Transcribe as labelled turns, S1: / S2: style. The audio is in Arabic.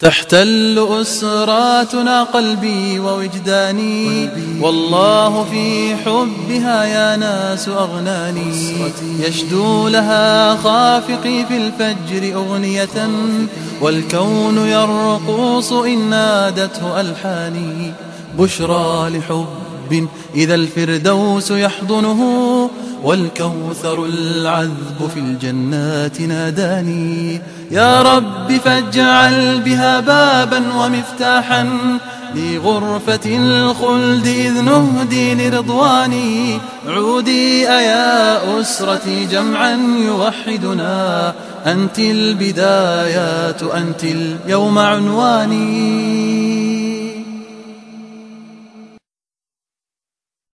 S1: تحتل أسراتنا قلبي ووجداني. والله في حبها يا ناس أغناني. يشدو لها خافقي في الفجر أغنية. والكون يرقص إن نادته ألحاني. بشرى لحب إذا الفردوس يحضنه. والكوثر العذب في الجنات ناداني يا رب فاجعل بها بابا ومفتاحا لغرفة الخلد إذ نهدي لرضواني عودي أيا أسرتي جمعا يوحدنا أنت البدايات أنت اليوم عنواني.